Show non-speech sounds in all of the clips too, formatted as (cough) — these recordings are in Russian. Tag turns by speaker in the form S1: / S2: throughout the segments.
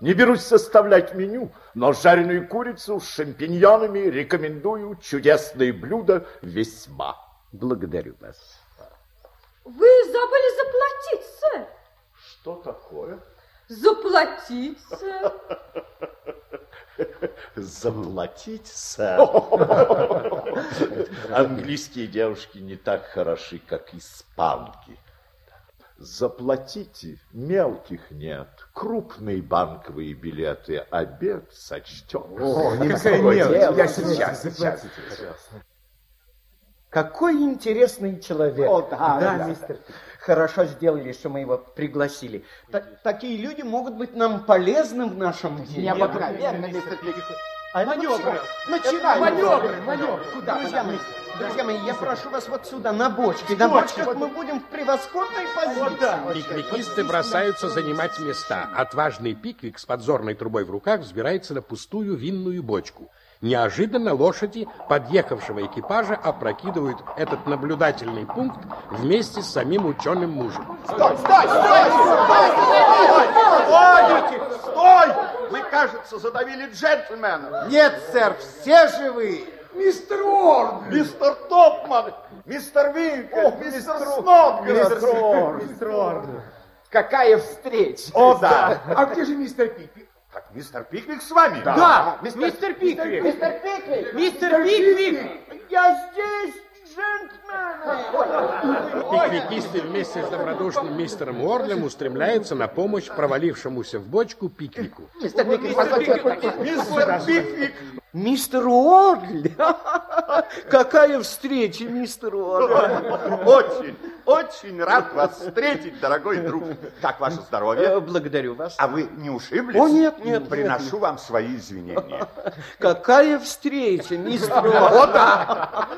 S1: Не берусь составлять меню, но жареную курицу с шампиньонами рекомендую. Чудесное блюдо весьма.
S2: Благодарю вас.
S3: Вы забыли заплатить, сэр.
S1: Что такое?
S3: Заплатить, сэр.
S1: Заплатить, сэр. Английские девушки не так хороши, как испанки. Заплатите, мелких нет. Крупные банковые билеты, обед сочтем.
S2: О, никакая мелочь. Я сейчас, сейчас. Какой интересный человек.
S4: О, да,
S2: да,
S4: да.
S2: мистер. Хорошо сделали, что мы его пригласили. Та- такие люди могут быть нам полезны в нашем деле.
S4: Необыкновенно, мистер Пик.
S2: А
S4: Маневры.
S2: Начинаем.
S4: Маневры, маневры.
S2: Куда? Друзья мои, друзья мои, я прошу вас вот сюда, на бочке. На бочках мы будем в превосходной позиции.
S5: Пиквикисты бросаются занимать места. Отважный пиквик с подзорной трубой в руках взбирается на пустую винную бочку. Неожиданно лошади подъехавшего экипажа опрокидывают этот наблюдательный пункт вместе с самим ученым мужем.
S4: Стой, стой, стой!
S6: Стойте! Стой! Мы, кажется, задавили джентльмена.
S4: Нет, сэр, все живы.
S6: Мистер Уорд! Мистер Топман! Мистер Винкель! мистер Снотгресс!
S4: Мистер Орден. Какая встреча.
S6: О, да!
S7: А где же мистер Пиквик?
S6: Так мистер Пиквик с вами?
S4: Да, мистер Пиквик.
S2: Мистер Пиквик!
S4: Мистер Пиквик.
S2: Я здесь, джентльмены!
S5: Пиквикисты вместе с добродушным мистером Уорлем устремляются на помощь провалившемуся в бочку пиквику.
S4: Мистер Пиквик, позвольте.
S6: Мистер Пиквик!
S2: Мистер Уорли! (laughs) Какая встреча, мистер Уорли!
S6: Очень, очень рад вас встретить, дорогой друг. Как ваше здоровье?
S2: Э, Благодарю вас.
S6: А вы не ушиблись?
S2: О, нет, нет,
S6: Приношу вам свои извинения. (laughs)
S2: Какая встреча, мистер!
S6: О, да!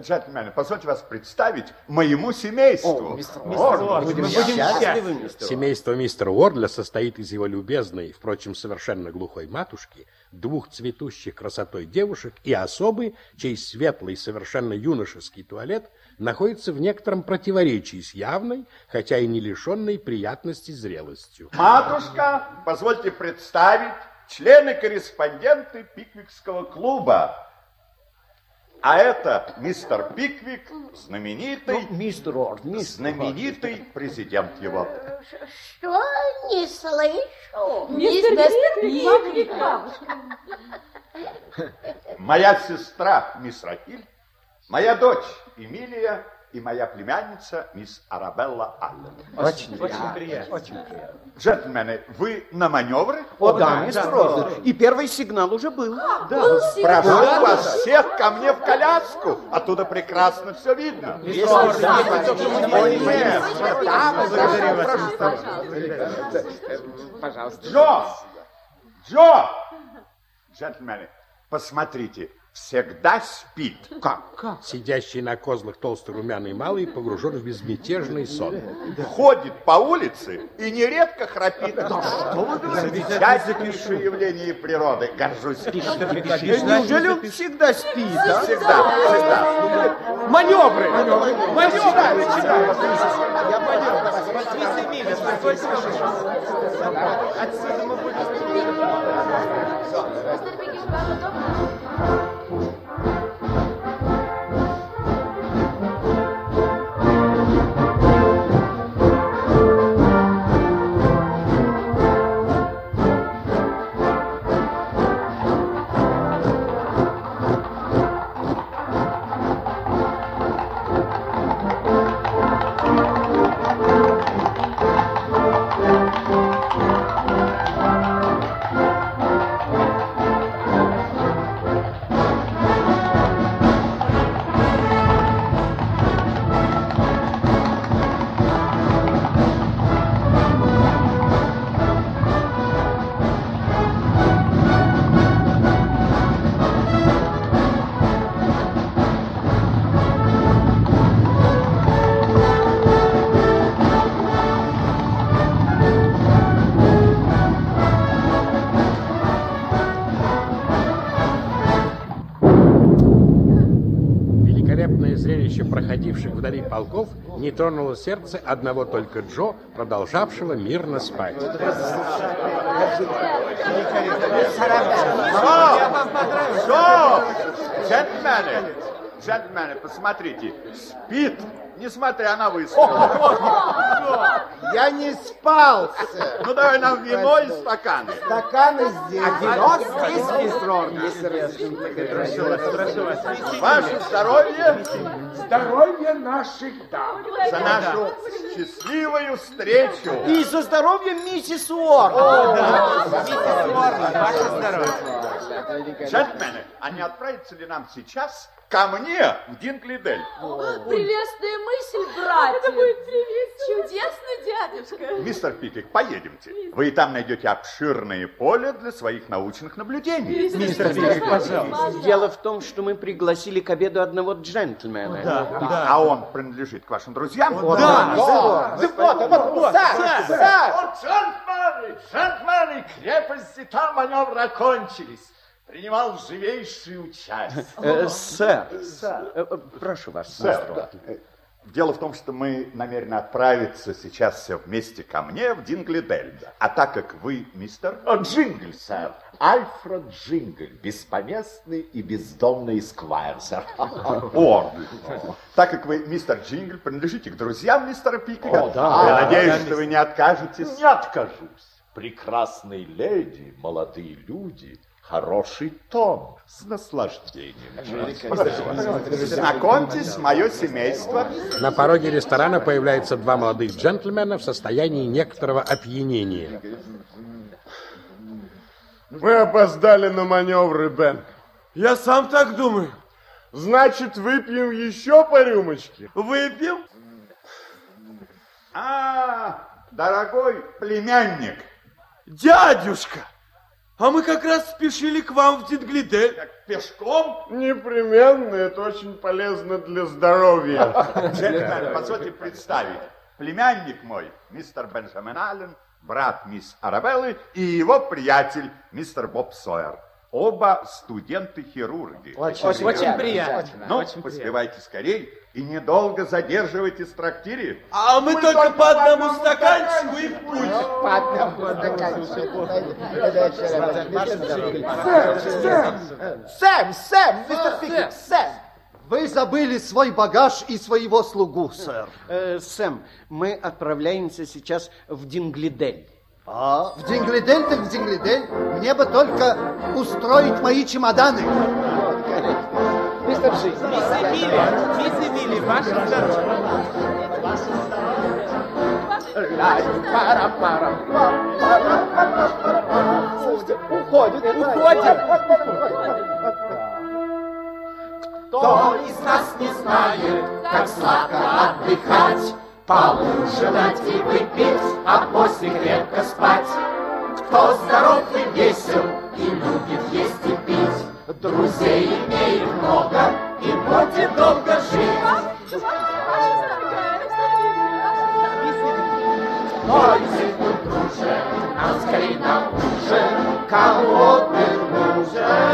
S6: Джентльмены, позвольте вас представить моему семейству.
S2: Будем счастливы, мистер.
S5: Семейство мистера Уорля состоит из его любезной, впрочем, совершенно глухой матушки, двух цветущих красотой девушек и особы, чей светлый, совершенно юношеский туалет находится в некотором противоречии с явной, хотя и не лишенной приятности зрелостью.
S6: Матушка, позвольте представить члены-корреспонденты Пиквикского клуба. А это мистер Пиквик, знаменитый,
S2: Мистер Уорли, мистер
S6: знаменитый президент его.
S8: Что не слышу?
S3: Мистер Пиквик, бабушка.
S6: Моя сестра, мисс Рахиль, моя дочь Эмилия и моя племянница, мисс Арабелла Аллен.
S2: Очень, очень приятно. Очень приятно.
S6: Джентльмены, вы на маневры?
S2: О, да, мистер Уорли. И первый сигнал уже был.
S6: Прошу вас всех ко мне в коляску. Оттуда прекрасно все видно. Ой, нет.
S4: Пожалуйста.
S6: Джо! Джо! Джентльмены, посмотрите, всегда спит. Как?
S5: Сидящий на козлах толстый румяный малый погружен в безмятежный сон.
S6: Ходит по улице и нередко храпит. Замечательнейшее явление природы. Горжусь.
S2: Неужели он всегда спит, а?
S6: Всегда, всегда.
S4: Маневры.
S2: Начинаем, начинаем.
S4: Я маневры. Отсюда мы будем...
S8: Мистер
S5: зрелище проходивших вдали полков не тронуло сердце одного только Джо, продолжавшего мирно спать.
S6: Что? Джентльмены, джентльмены, посмотрите, спит, несмотря на выстрелы. (laughs)
S4: Я не спал, сэр.
S6: Ну, давай нам вино и стаканы.
S4: Стаканы здесь. А вино здесь,
S6: Ваше здоровье
S4: Здоровье наших дам.
S6: за нашу счастливую встречу.
S2: И за здоровье миссис Уорд.
S6: Джентльмены, а не отправиться ли нам сейчас ко мне в Динглидель?
S3: Прелестная мысль, братья. Это будет Чудесный дядюшка.
S6: Мистер Пиквик, поедемте. Вы и там найдете обширное поле для своих научных наблюдений.
S2: Мистер Пиквик, пожалуйста. Дело в том, что мы пригласили к обеду одного джентльмена.
S6: А он принадлежит к вашим друзьям?
S4: Да, да. Вот, вот, вот. Сэр, сэр.
S1: Джентльмены, джентльмены, крепости там маневры окончились. Принимал живейшее участие.
S2: Э, сэр, э, э, прошу вас,
S6: Сэр, э, Дело в том, что мы намерены отправиться сейчас все вместе ко мне в Дингли-Делл. А так как вы, мистер...
S1: О, Джингль, сэр. Альфред Джингль, беспоместный и бездомный эсквайр, сэр.
S6: Уорд. Так как вы, мистер Джингль, принадлежите к друзьям мистера Пиквика,
S1: О, да.
S6: я надеюсь, что вы не откажетесь.
S1: Не откажусь. Прекрасные леди, молодые люди, хороший тон, с наслаждением.
S6: Знакомьтесь, мое семейство.
S5: На пороге ресторана появляются два молодых джентльмена в состоянии некоторого опьянения.
S7: Мы опоздали на маневры, Бен. Я сам так думаю. Значит, выпьем еще по рюмочке? Выпьем?
S6: А, дорогой племянник,
S7: Дядюшка! А мы как раз спешили к вам в Динглидель.
S6: как пешком,
S7: Непременно, это очень полезно для здоровья. (laughs)
S6: джентльмен, позвольте представить, племянник мой, мистер Бенджамин Аллен, брат мисс Арабеллы и его приятель, мистер Боб Сойер. Оба студенты-хирурги.
S4: Очень приятно.
S6: Ну, поспевайте скорей и недолго задерживайтесь в трактире.
S7: А мы только по одному стаканчику и в путь.
S2: Сэм, Сэм, мистер Пиквик, Сэм.
S9: Вы забыли свой багаж и своего слугу, сэр.
S2: Э, Сэм, мы отправляемся сейчас в Динглидель.
S9: А, в Динглидель так в Динглидель. Мне бы только устроить мои чемоданы.
S4: Мисс Эмили, мисс Эмили, ваше здоровье.
S2: Уходит, уходит.
S10: Кто из нас не знает, как сладко отдыхать, Поужинать и выпить, а после крепко спать? Кто здоров и весел, и любит есть и пить, Друзей имеет много, и будет долго жить. Них мой друже, нам скорей на ужин, Кого ты нужен?